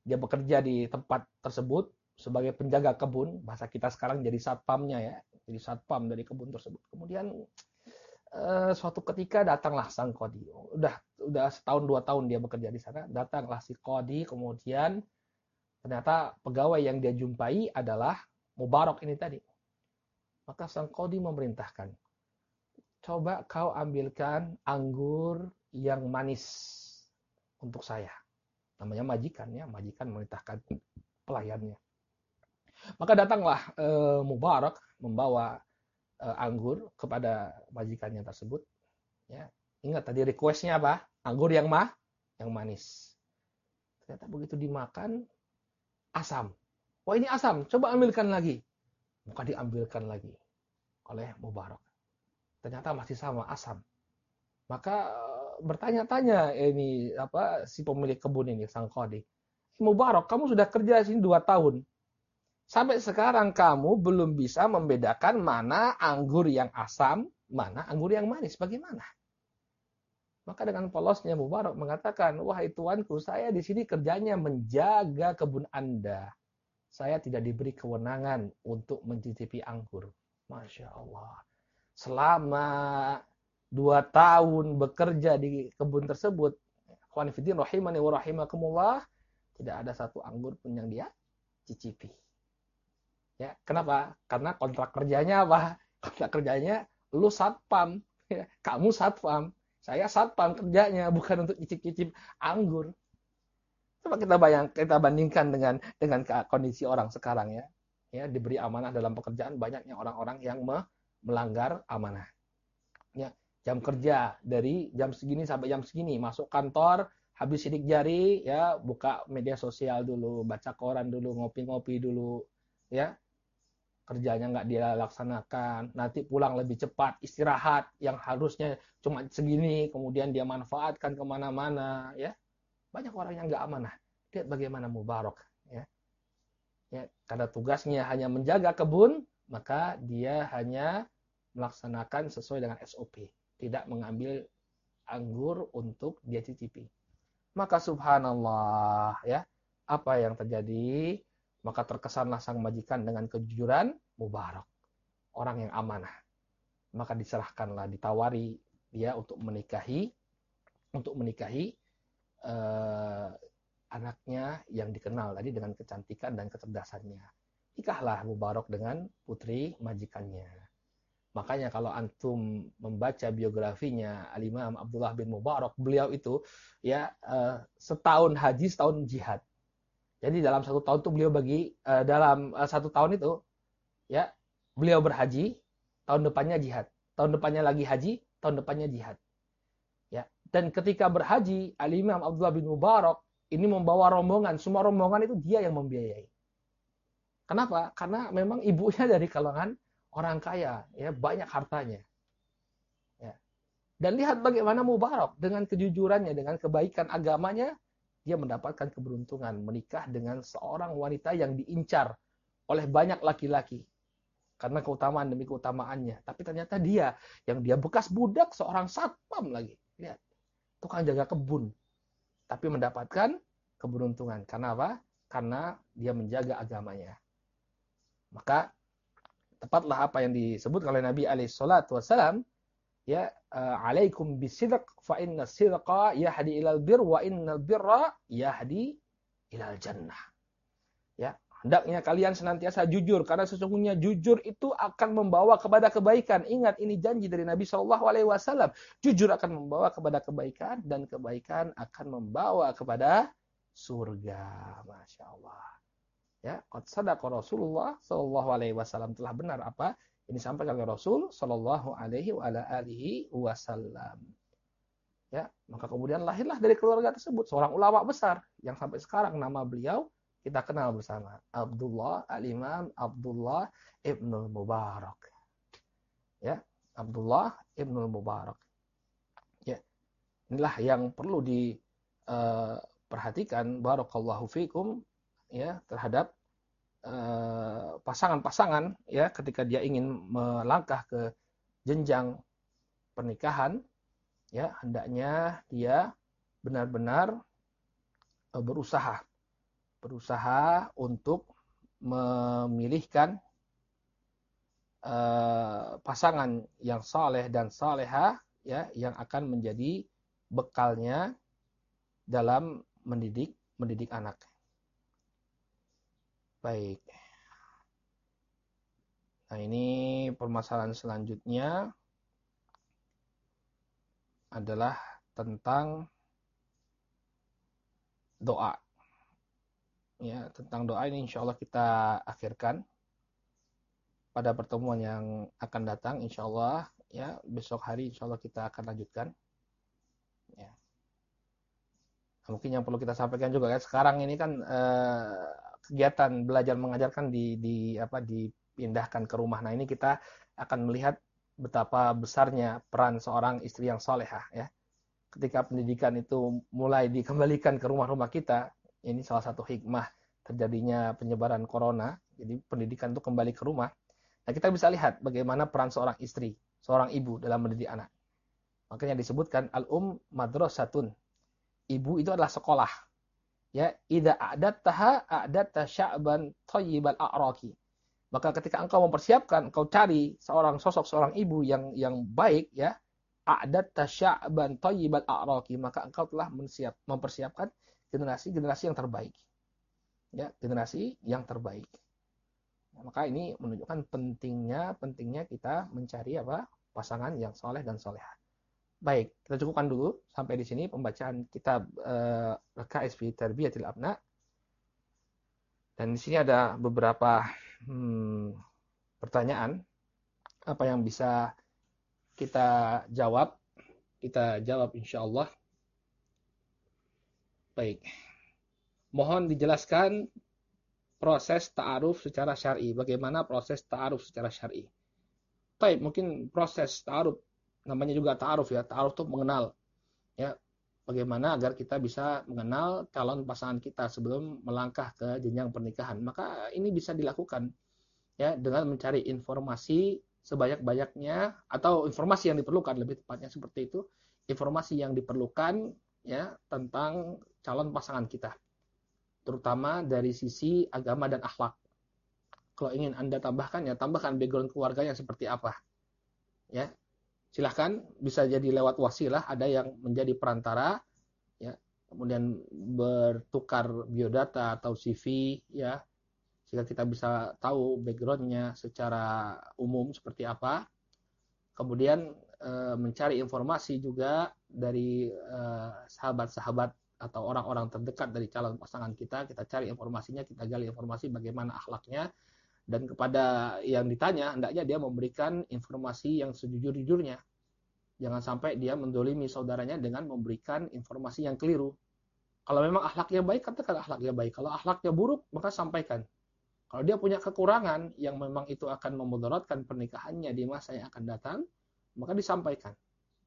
Dia bekerja di tempat tersebut sebagai penjaga kebun, bahasa kita sekarang jadi satpamnya ya, jadi satpam dari kebun tersebut. Kemudian eh, suatu ketika datanglah sang kodi. Udah udah setahun dua tahun dia bekerja di sana, datanglah si kodi, kemudian Ternyata pegawai yang dia jumpai adalah Mubarak ini tadi. Maka sang kodi memerintahkan, coba kau ambilkan anggur yang manis untuk saya. Namanya majikan ya, majikan memerintahkan pelayannya. Maka datanglah e, Mubarak membawa e, anggur kepada majikannya tersebut. Ya, ingat tadi requestnya apa? Anggur yang mah, yang manis. Ternyata begitu dimakan asam. Wah ini asam, coba ambilkan lagi. Maka diambilkan lagi oleh Mubarak. Ternyata masih sama asam. Maka eh, bertanya-tanya ini apa si pemilik kebun ini sang kodi. Mubarak, kamu sudah kerja di sini dua tahun. Sampai sekarang kamu belum bisa membedakan mana anggur yang asam, mana anggur yang manis. Bagaimana? Maka dengan polosnya Mubarak mengatakan, wahai tuanku, saya di sini kerjanya menjaga kebun Anda. Saya tidak diberi kewenangan untuk mencicipi anggur. Masya Allah. Selama dua tahun bekerja di kebun tersebut, Khwanifidin rahimani wa rahimakumullah, tidak ada satu anggur pun yang dia cicipi. Ya, kenapa? Karena kontrak kerjanya apa? [laughs] Kontrak kerjanya lu satpam, [laughs] ya, kamu satpam, saya satpam kerjanya [laughs] bukan untuk cicip-cicip anggur. Coba kita bayang, kita bandingkan dengan dengan kondisi orang sekarang ya. Ya, diberi amanah dalam pekerjaan banyaknya orang-orang yang melanggar amanah. Ya, jam kerja dari jam segini sampai jam segini masuk kantor, habis sidik jari ya, buka media sosial dulu, baca koran dulu, ngopi-ngopi dulu, ya kerjanya nggak dia laksanakan, nanti pulang lebih cepat, istirahat yang harusnya cuma segini, kemudian dia manfaatkan ke mana-mana, ya banyak orang yang nggak amanah. Lihat bagaimana Mubarak, ya. ya karena tugasnya hanya menjaga kebun, maka dia hanya melaksanakan sesuai dengan SOP, tidak mengambil anggur untuk dia cicipi. Maka subhanallah, ya apa yang terjadi? Maka terkesanlah sang majikan dengan kejujuran Mubarak. Orang yang amanah. Maka diserahkanlah, ditawari dia untuk menikahi untuk menikahi uh, anaknya yang dikenal tadi dengan kecantikan dan kecerdasannya. Nikahlah Mubarak dengan putri majikannya. Makanya kalau antum membaca biografinya Al-Imam Abdullah bin Mubarak, beliau itu ya uh, setahun haji, setahun jihad. Jadi dalam satu tahun itu beliau bagi uh, dalam uh, satu tahun itu ya beliau berhaji, tahun depannya jihad, tahun depannya lagi haji, tahun depannya jihad. Ya, dan ketika berhaji, Al-Imam Abdullah bin Mubarak ini membawa rombongan, semua rombongan itu dia yang membiayai. Kenapa? Karena memang ibunya dari kalangan orang kaya, ya banyak hartanya. Ya. Dan lihat bagaimana Mubarak dengan kejujurannya, dengan kebaikan agamanya, dia mendapatkan keberuntungan menikah dengan seorang wanita yang diincar oleh banyak laki-laki karena keutamaan demi keutamaannya. Tapi ternyata dia yang dia bekas budak seorang satpam lagi. Lihat, tukang jaga kebun. Tapi mendapatkan keberuntungan. Karena apa? Karena dia menjaga agamanya. Maka tepatlah apa yang disebut oleh Nabi alaihi salatu wasallam ya uh, alaikum bisidq fa inna sidqa yahdi ilal bir wa innal birra yahdi ilal jannah. Ya, hendaknya kalian senantiasa jujur karena sesungguhnya jujur itu akan membawa kepada kebaikan. Ingat ini janji dari Nabi Shallallahu alaihi wasallam. Jujur akan membawa kepada kebaikan dan kebaikan akan membawa kepada surga. Masya Allah. Ya, qad sadaqa Rasulullah Shallallahu alaihi wasallam telah benar apa ini sampai oleh Rasul Shallallahu Alaihi Wasallam. Ya, maka kemudian lahirlah dari keluarga tersebut seorang ulama besar yang sampai sekarang nama beliau kita kenal bersama Abdullah Al-Imam Abdullah Ibnul Mubarak. Ya, Abdullah Ibnul Mubarak. Ya. Inilah yang perlu diperhatikan uh, barakallahu fikum ya terhadap Eh, pasangan-pasangan ya ketika dia ingin melangkah ke jenjang pernikahan ya hendaknya dia benar-benar eh, berusaha berusaha untuk memilihkan uh, pasangan yang saleh dan saleha ya yang akan menjadi bekalnya dalam mendidik mendidik anak Baik. Nah, ini permasalahan selanjutnya adalah tentang doa. Ya, tentang doa ini insya Allah kita akhirkan pada pertemuan yang akan datang insya Allah ya besok hari insya Allah kita akan lanjutkan ya mungkin yang perlu kita sampaikan juga ya sekarang ini kan eh, kegiatan belajar mengajarkan di di apa dipindahkan ke rumah nah ini kita akan melihat betapa besarnya peran seorang istri yang solehah ya ketika pendidikan itu mulai dikembalikan ke rumah-rumah kita, ini salah satu hikmah terjadinya penyebaran corona. Jadi pendidikan itu kembali ke rumah. Nah, kita bisa lihat bagaimana peran seorang istri, seorang ibu dalam mendidik anak. Makanya disebutkan al-um madrasatun. Ibu itu adalah sekolah. Ya, idza a'dattaha a'datta sya'ban thayyibal a'raqi. Maka ketika engkau mempersiapkan, engkau cari seorang sosok seorang ibu yang yang baik ya, a'dat tasya'ban thayyibal a'raqi maka engkau telah mensiap, mempersiapkan generasi-generasi yang terbaik. Ya, generasi yang terbaik. Nah, maka ini menunjukkan pentingnya pentingnya kita mencari apa? pasangan yang soleh dan soleha. Baik, kita cukupkan dulu sampai di sini pembacaan kitab uh, KSP Terbiyatil Abna. Dan di sini ada beberapa hmm, pertanyaan apa yang bisa kita jawab. Kita jawab insya Allah. Baik. Mohon dijelaskan proses ta'aruf secara syar'i. Bagaimana proses ta'aruf secara syar'i? Baik, mungkin proses ta'aruf namanya juga ta'aruf ya. Ta'aruf itu mengenal. Ya, bagaimana agar kita bisa mengenal calon pasangan kita sebelum melangkah ke jenjang pernikahan. Maka ini bisa dilakukan ya dengan mencari informasi sebanyak-banyaknya atau informasi yang diperlukan lebih tepatnya seperti itu informasi yang diperlukan ya tentang calon pasangan kita terutama dari sisi agama dan akhlak kalau ingin anda tambahkan ya tambahkan background keluarganya seperti apa ya silahkan bisa jadi lewat wasilah ada yang menjadi perantara ya kemudian bertukar biodata atau CV ya sehingga kita bisa tahu backgroundnya secara umum seperti apa. Kemudian e, mencari informasi juga dari eh, sahabat-sahabat atau orang-orang terdekat dari calon pasangan kita, kita cari informasinya, kita gali informasi bagaimana akhlaknya, dan kepada yang ditanya, hendaknya dia memberikan informasi yang sejujur-jujurnya. Jangan sampai dia mendolimi saudaranya dengan memberikan informasi yang keliru. Kalau memang akhlaknya baik, katakan akhlaknya baik. Kalau akhlaknya buruk, maka sampaikan. Kalau dia punya kekurangan yang memang itu akan memudaratkan pernikahannya di masa yang akan datang, maka disampaikan.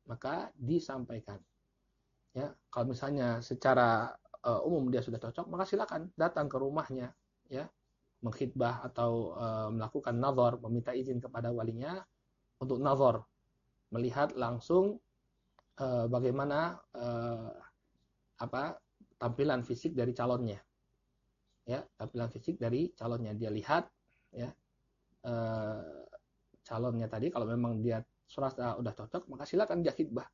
Maka disampaikan. Ya, kalau misalnya secara uh, umum dia sudah cocok, maka silakan datang ke rumahnya, ya, mengkhidbah atau uh, melakukan nazar, meminta izin kepada walinya untuk nazar, melihat langsung uh, bagaimana uh, apa tampilan fisik dari calonnya. Ya tampilan fisik dari calonnya. Dia lihat ya eh, calonnya tadi kalau memang dia serasa udah cocok maka silakan dia khidbah.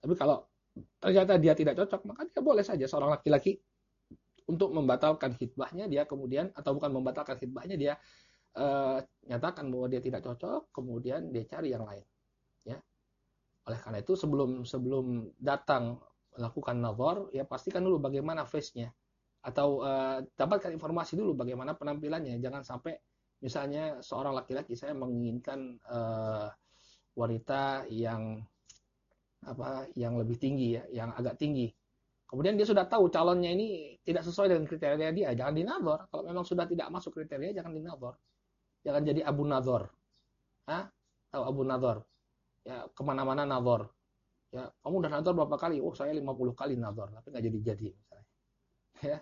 Tapi kalau ternyata dia tidak cocok maka dia boleh saja seorang laki-laki untuk membatalkan khidbahnya dia kemudian atau bukan membatalkan khidbahnya dia eh, nyatakan bahwa dia tidak cocok kemudian dia cari yang lain. Ya. Oleh karena itu sebelum sebelum datang melakukan nazar ya pastikan dulu bagaimana face-nya. Atau uh, dapatkan informasi dulu bagaimana penampilannya. Jangan sampai misalnya seorang laki-laki saya menginginkan uh, wanita yang apa yang lebih tinggi ya yang agak tinggi kemudian dia sudah tahu calonnya ini tidak sesuai dengan kriteria dia jangan dinador kalau memang sudah tidak masuk kriteria jangan dinador jangan jadi abu nador Hah? tahu abu nador ya ke mana-mana nador ya kamu udah nador berapa kali? Oh saya 50 kali nador tapi nggak jadi jadi misalnya. [laughs] Ya.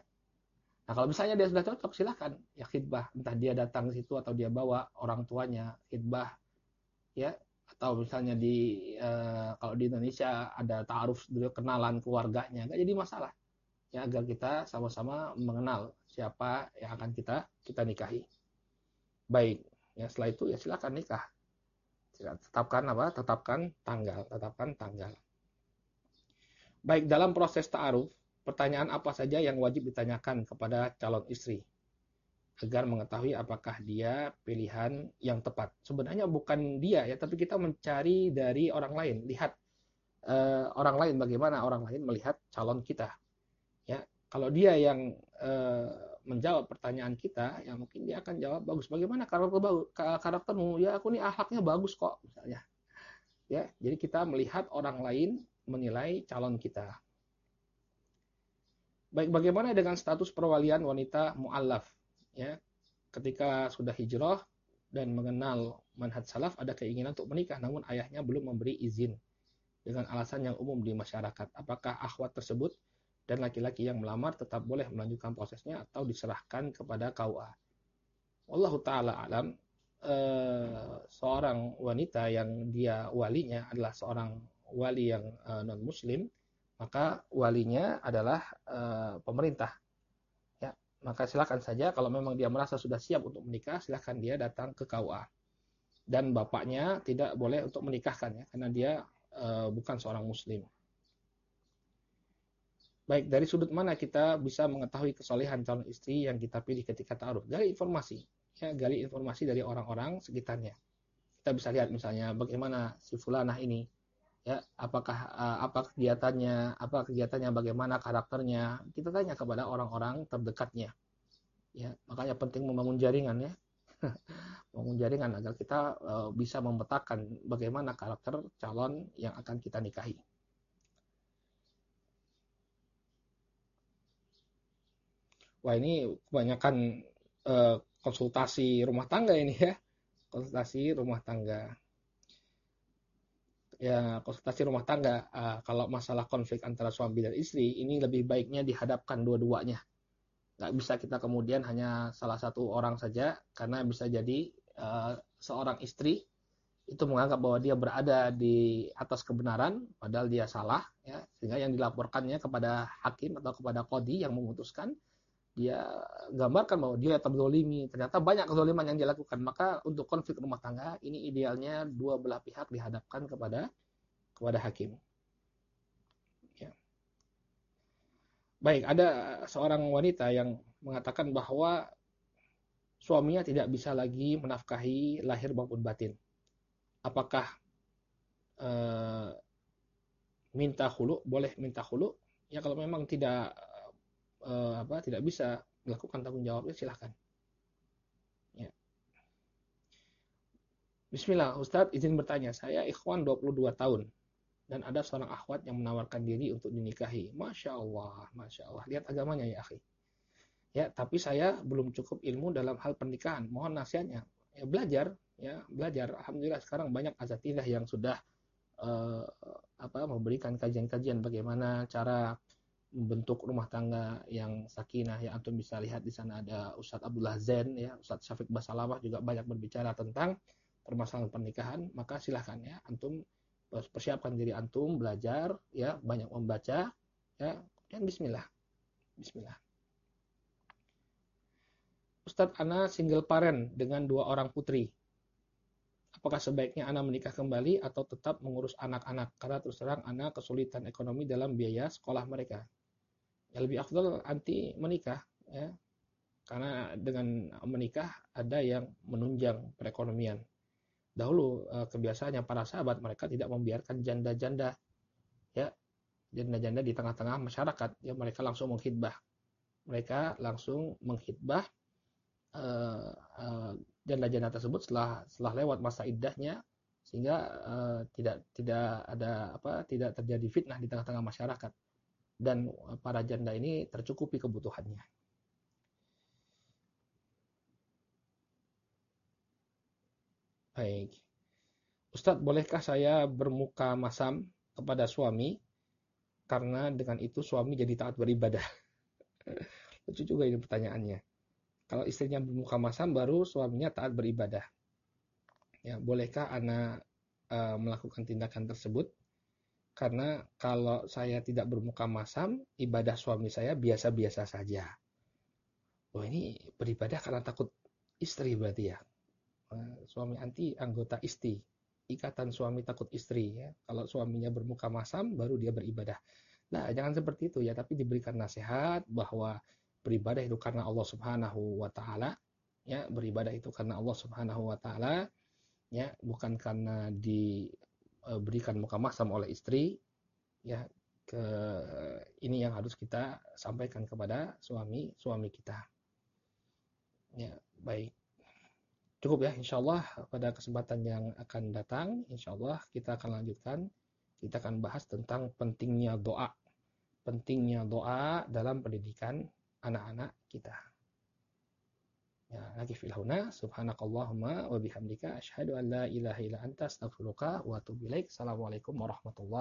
Nah kalau misalnya dia sudah cocok silahkan ya khidbah. Entah dia datang ke situ atau dia bawa orang tuanya khidbah. Ya atau misalnya di eh, kalau di Indonesia ada taaruf dulu kenalan keluarganya nggak jadi masalah. Ya agar kita sama-sama mengenal siapa yang akan kita kita nikahi. Baik ya setelah itu ya silakan nikah. Tetapkan apa? Tetapkan tanggal tetapkan tanggal. Baik dalam proses taaruf pertanyaan apa saja yang wajib ditanyakan kepada calon istri. Agar mengetahui apakah dia pilihan yang tepat. Sebenarnya bukan dia ya, tapi kita mencari dari orang lain. Lihat uh, orang lain bagaimana orang lain melihat calon kita. Ya, kalau dia yang uh, menjawab pertanyaan kita, ya mungkin dia akan jawab bagus. Bagaimana karakter karaktermu? Ya aku nih akhlaknya bagus kok misalnya. Ya, jadi kita melihat orang lain menilai calon kita. Baik, bagaimana dengan status perwalian wanita mu'allaf? Ya ketika sudah hijrah dan mengenal manhaj salaf ada keinginan untuk menikah namun ayahnya belum memberi izin dengan alasan yang umum di masyarakat. Apakah akhwat tersebut dan laki-laki yang melamar tetap boleh melanjutkan prosesnya atau diserahkan kepada KUA Allah taala alam eh, seorang wanita yang dia walinya adalah seorang wali yang eh, non muslim maka walinya adalah eh, pemerintah maka silakan saja kalau memang dia merasa sudah siap untuk menikah, silakan dia datang ke KUA. Dan bapaknya tidak boleh untuk menikahkan ya, karena dia e, bukan seorang muslim. Baik, dari sudut mana kita bisa mengetahui kesolehan calon istri yang kita pilih ketika ta'aruf? Gali informasi. Ya, gali informasi dari orang-orang sekitarnya. Kita bisa lihat misalnya bagaimana si fulanah ini ya apakah uh, apa kegiatannya apa kegiatannya bagaimana karakternya kita tanya kepada orang-orang terdekatnya. Ya makanya penting membangun jaringan ya. [laughs] Membangun jaringan agar kita uh, bisa memetakan bagaimana karakter calon yang akan kita nikahi. Wah ini kebanyakan uh, konsultasi rumah tangga ini ya. Konsultasi rumah tangga ya konsultasi rumah tangga. Uh, kalau masalah konflik antara suami dan istri ini lebih baiknya dihadapkan dua-duanya. Nggak bisa kita kemudian hanya salah satu orang saja karena bisa jadi uh, seorang istri itu menganggap bahwa dia berada di atas kebenaran padahal dia salah ya. Sehingga yang dilaporkannya kepada hakim atau kepada kodi yang memutuskan dia gambarkan bahwa dia terzolimi ternyata banyak kezoliman yang dilakukan. Maka untuk konflik rumah tangga ini idealnya dua belah pihak dihadapkan kepada kepada hakim. Ya. baik ada seorang wanita yang mengatakan bahwa suaminya tidak bisa lagi menafkahi lahir maupun batin. Apakah uh, minta hulu boleh minta hulu ya kalau memang tidak uh, apa tidak bisa melakukan tanggung jawabnya silahkan. Ya. Bismillah, Ustadz izin bertanya. Saya ikhwan 22 tahun dan ada seorang akhwat yang menawarkan diri untuk dinikahi. Masya Allah, Masya Allah. Lihat agamanya ya, akhi. Ya, tapi saya belum cukup ilmu dalam hal pernikahan. Mohon nasihatnya. Ya, belajar, ya, belajar. Alhamdulillah sekarang banyak asatidah yang sudah uh, apa memberikan kajian-kajian bagaimana cara membentuk rumah tangga yang sakinah ya antum bisa lihat di sana ada Ustadz Abdullah Zain ya Ustadz Syafiq Basalamah juga banyak berbicara tentang permasalahan pernikahan. Maka silahkan ya antum persiapkan diri antum belajar ya banyak membaca ya dan Bismillah. Bismillah. Ustadz Ana single parent dengan dua orang putri. Apakah sebaiknya Ana menikah kembali atau tetap mengurus anak-anak? Karena terus terang Ana kesulitan ekonomi dalam biaya sekolah mereka ya lebih afdal anti menikah ya. Karena dengan menikah ada yang menunjang perekonomian. Dahulu eh, kebiasaannya para sahabat mereka tidak membiarkan janda-janda ya. Janda-janda di tengah-tengah masyarakat ya mereka langsung menghitbah mereka langsung menghitbah uh, uh, janda-janda tersebut setelah setelah lewat masa iddahnya sehingga uh, tidak tidak ada apa tidak terjadi fitnah di tengah-tengah masyarakat dan para janda ini tercukupi kebutuhannya. Baik. Ustadz, bolehkah saya bermuka masam kepada suami karena dengan itu suami jadi taat beribadah? [laughs] Lucu juga ini pertanyaannya. Kalau istrinya bermuka masam baru suaminya taat beribadah. Ya, bolehkah anak uh, melakukan tindakan tersebut? Karena kalau saya tidak bermuka masam, ibadah suami saya biasa-biasa saja. Oh ini beribadah karena takut istri berarti ya. Eh, suami anti anggota istri. Ikatan suami takut istri ya. Kalau suaminya bermuka masam baru dia beribadah. Nah, jangan seperti itu ya, tapi diberikan nasihat bahwa beribadah itu karena Allah Subhanahu wa taala ya beribadah itu karena Allah Subhanahu wa taala ya bukan karena diberikan muka mahsam oleh istri ya ke ini yang harus kita sampaikan kepada suami suami kita. Ya baik. Cukup ya insyaallah pada kesempatan yang akan datang insyaallah kita akan lanjutkan. Kita akan bahas tentang pentingnya doa. Pentingnya doa dalam pendidikan anak-anak kita Ya, lagi fil huna subhanakallahumma wa bihamdika asyhadu an la ilaha illa anta astaghfiruka wa atubu ilaik. Assalamualaikum warahmatullahi